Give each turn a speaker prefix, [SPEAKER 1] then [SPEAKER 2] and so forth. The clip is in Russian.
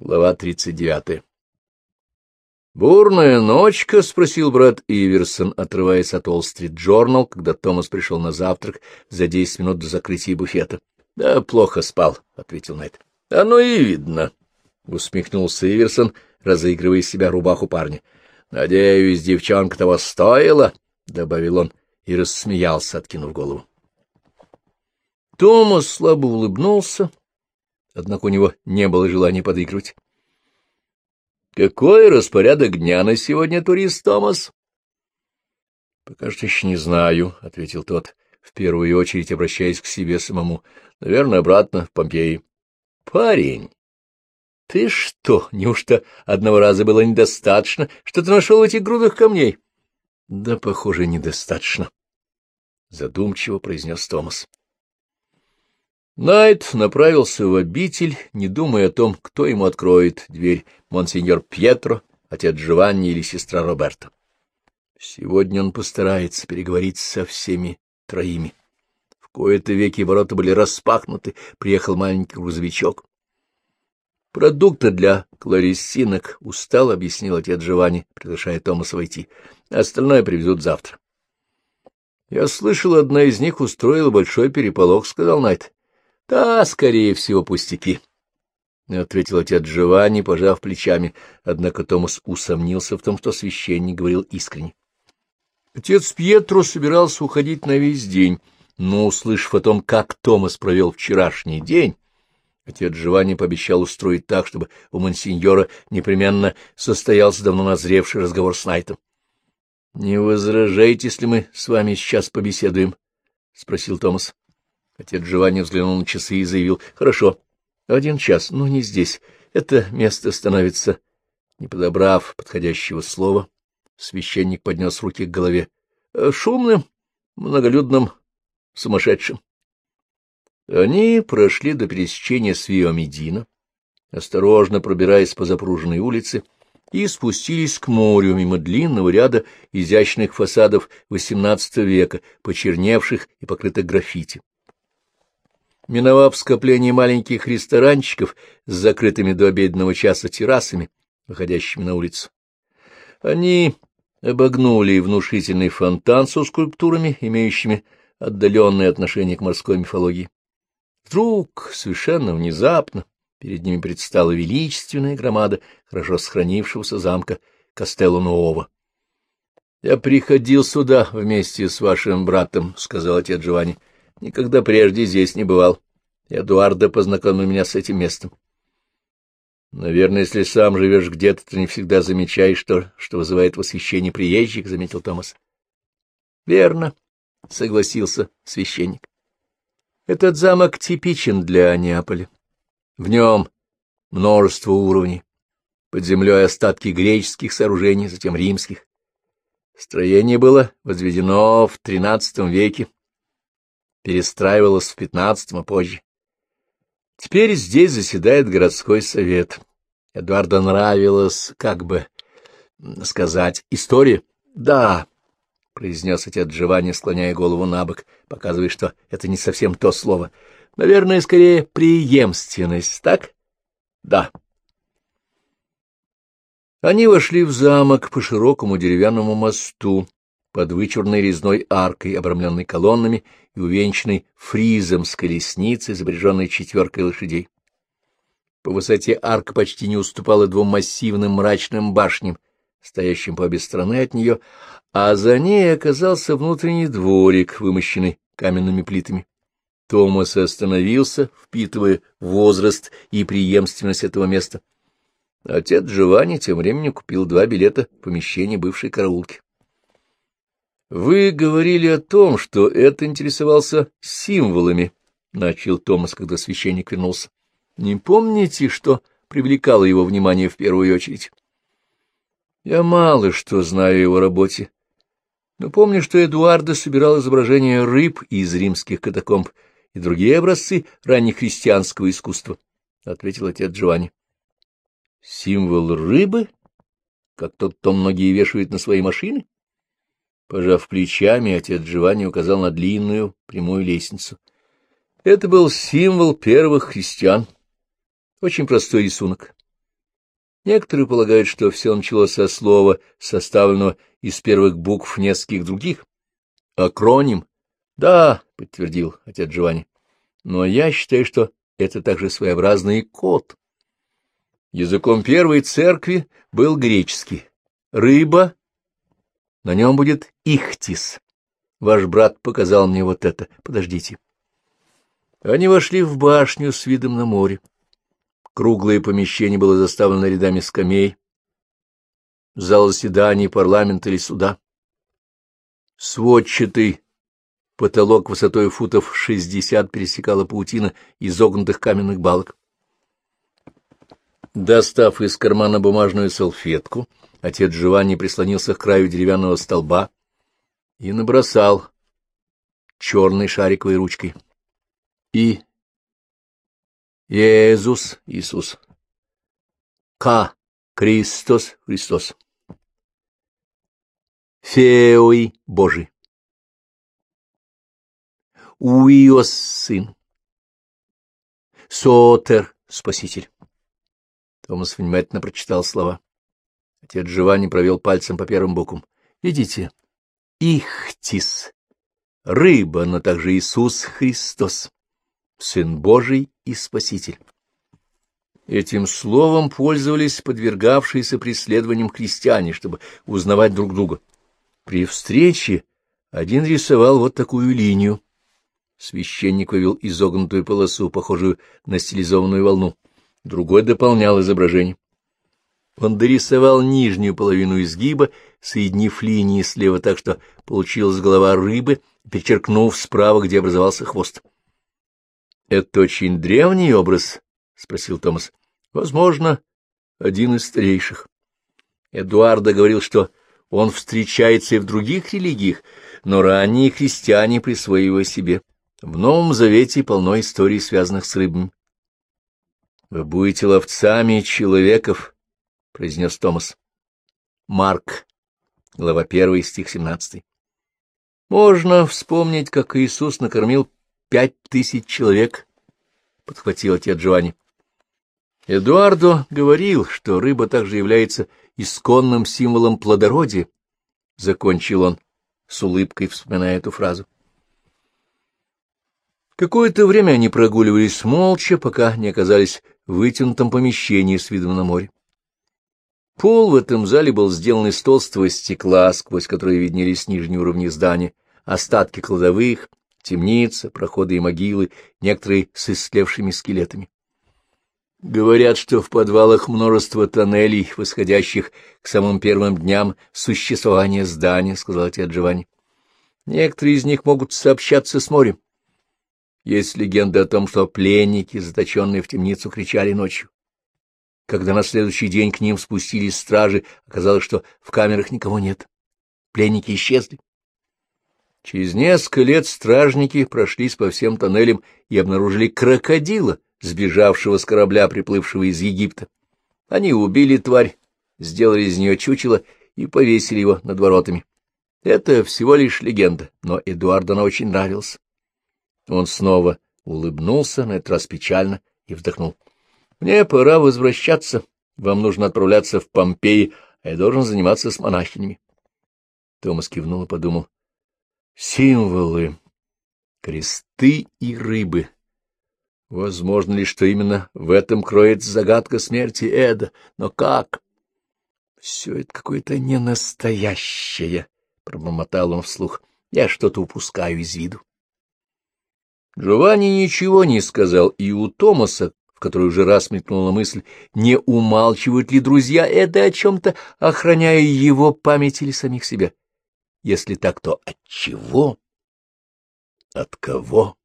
[SPEAKER 1] Глава 39. «Бурная ночка?» — спросил брат Иверсон, отрываясь от Олл-стрит Джорнал, когда Томас пришел на завтрак за десять минут до закрытия буфета. «Да, плохо спал», — ответил Найт. «Оно и видно», — усмехнулся Иверсон, разыгрывая из себя рубаху парня. «Надеюсь, девчонка того стоила», — добавил он и рассмеялся, откинув голову. Томас слабо улыбнулся, — однако у него не было желания подыгрывать. — Какой распорядок дня на сегодня, турист Томас? — Пока что еще не знаю, — ответил тот, в первую очередь обращаясь к себе самому. — Наверное, обратно в Помпеи. — Парень, ты что, неужто одного раза было недостаточно, что ты нашел этих грудах камней? — Да, похоже, недостаточно, — задумчиво произнес Томас. Найт направился в обитель, не думая о том, кто ему откроет дверь, монсеньор Пьетро, отец Джованни или сестра Роберта. Сегодня он постарается переговорить со всеми троими. В кои-то веки ворота были распахнуты, приехал маленький грузовичок. «Продукты для клариссинок», — устал, — объяснил отец Джованни, приглашая Томаса войти. «Остальное привезут завтра». «Я слышал, одна из них устроила большой переполох», — сказал Найт. — Да, скорее всего, пустяки, — ответил отец Джованни, пожав плечами, однако Томас усомнился в том, что священник говорил искренне. Отец Пьетро собирался уходить на весь день, но, услышав о том, как Томас провел вчерашний день, отец Джованни пообещал устроить так, чтобы у монсеньора непременно состоялся давно назревший разговор с Найтом. — Не возражайте, если мы с вами сейчас побеседуем? — спросил Томас. Отец Джованни взглянул на часы и заявил, — Хорошо, один час, но не здесь. Это место становится... Не подобрав подходящего слова, священник поднес руки к голове. «Э, — Шумным, многолюдным, сумасшедшим. Они прошли до пересечения с Виомедина, осторожно пробираясь по запруженной улице, и спустились к морю мимо длинного ряда изящных фасадов XVIII века, почерневших и покрытых граффити. Миновав скопление маленьких ресторанчиков с закрытыми до обеденного часа террасами, выходящими на улицу, они обогнули внушительный фонтан со скульптурами, имеющими отдаленное отношение к морской мифологии. Вдруг, совершенно внезапно, перед ними предстала величественная громада хорошо сохранившегося замка Кастелло Нуово. — Я приходил сюда вместе с вашим братом, — сказал отец Джованни. Никогда прежде здесь не бывал. Эдуарда познакомил меня с этим местом. Наверное, если сам живешь где-то, то не всегда замечаешь то, что вызывает восхищение приезжих, — заметил Томас. — Верно, — согласился священник. Этот замок типичен для Неаполя. В нем множество уровней. Под землей остатки греческих сооружений, затем римских. Строение было возведено в XIII веке перестраивалась в пятнадцатом, а позже. Теперь здесь заседает городской совет. Эдуарду нравилась, как бы сказать, история. — Да, — произнес отец Джованни, склоняя голову на бок, показывая, что это не совсем то слово. — Наверное, скорее преемственность, так? — Да. Они вошли в замок по широкому деревянному мосту, под вычурной резной аркой, обрамленной колоннами и увенчанной фризом с колесницей, запряженной четверкой лошадей. По высоте арка почти не уступала двум массивным мрачным башням, стоящим по обе стороны от нее, а за ней оказался внутренний дворик, вымощенный каменными плитами. Томас остановился, впитывая возраст и преемственность этого места. Отец Джованни тем временем купил два билета в помещение бывшей караулки. Вы говорили о том, что это интересовался символами, — начал Томас, когда священник вернулся. Не помните, что привлекало его внимание в первую очередь? Я мало что знаю о его работе, но помню, что Эдуардо собирал изображения рыб из римских катакомб и другие образцы раннехристианского искусства, — ответил отец Джованни. — Символ рыбы? Как тот, то многие вешают на свои машины? Пожав плечами, отец Джованни указал на длинную прямую лестницу. Это был символ первых христиан. Очень простой рисунок. Некоторые полагают, что все началось со слова, составленного из первых букв нескольких других. Акроним? Да, — подтвердил отец Джованни. Но я считаю, что это также своеобразный код. Языком первой церкви был греческий. Рыба, на нем будет ихтис. Ваш брат показал мне вот это. Подождите. Они вошли в башню с видом на море. Круглое помещение было заставлено рядами скамей. Зал заседаний, парламента или суда. Сводчатый потолок высотой футов шестьдесят пересекала паутина изогнутых каменных балок. Достав из кармана бумажную салфетку, отец Джованни прислонился к краю деревянного столба и набросал черной шариковой ручкой. И Иисус, Иисус. К. Христос, Христос. Феой Божий. Уиос, Сын. Сотер, Спаситель. Томас внимательно прочитал слова. Отец Джованни провел пальцем по первым буквам. Видите? Ихтис. Рыба, но также Иисус Христос. Сын Божий и Спаситель. Этим словом пользовались подвергавшиеся преследованиям христиане, чтобы узнавать друг друга. При встрече один рисовал вот такую линию. Священник вывел изогнутую полосу, похожую на стилизованную волну. Другой дополнял изображение. Он дорисовал нижнюю половину изгиба, соединив линии слева так, что получилась голова рыбы, перечеркнув справа, где образовался хвост. — Это очень древний образ? — спросил Томас. — Возможно, один из старейших. Эдуардо говорил, что он встречается и в других религиях, но ранние христиане присвоили его себе. В Новом Завете полно историй, связанных с рыбами. — Вы будете ловцами человеков, — произнес Томас. Марк, глава 1, стих 17. Можно вспомнить, как Иисус накормил пять тысяч человек, — подхватил отец Джованни. Эдуардо говорил, что рыба также является исконным символом плодородия, — закончил он с улыбкой, вспоминая эту фразу. Какое-то время они прогуливались молча, пока не оказались в вытянутом помещении с видом на море. Пол в этом зале был сделан из толстого стекла, сквозь которое виднелись нижние уровни здания, остатки кладовых, темница, проходы и могилы, некоторые с истлевшими скелетами. Говорят, что в подвалах множество тоннелей, восходящих к самым первым дням существования здания, — сказал отец Джованни. Некоторые из них могут сообщаться с морем. Есть легенда о том, что пленники, заточенные в темницу, кричали ночью. Когда на следующий день к ним спустились стражи, оказалось, что в камерах никого нет. Пленники исчезли. Через несколько лет стражники прошлись по всем тоннелям и обнаружили крокодила, сбежавшего с корабля, приплывшего из Египта. Они убили тварь, сделали из нее чучело и повесили его над воротами. Это всего лишь легенда, но Эдуарду она очень нравилась. Он снова улыбнулся, на этот раз печально, и вздохнул. — Мне пора возвращаться. Вам нужно отправляться в Помпеи, а я должен заниматься с монахинями. Томас кивнул и подумал. Символы, кресты и рыбы. Возможно ли, что именно в этом кроется загадка смерти Эда? Но как? Все это какое-то ненастоящее, — пробормотал он вслух. Я что-то упускаю из виду. Джованни ничего не сказал, и у Томаса, в который уже раз мелькнула мысль, не умалчивают ли друзья Эда о чем-то, охраняя его память или самих себя. Если так, то от чего? От кого?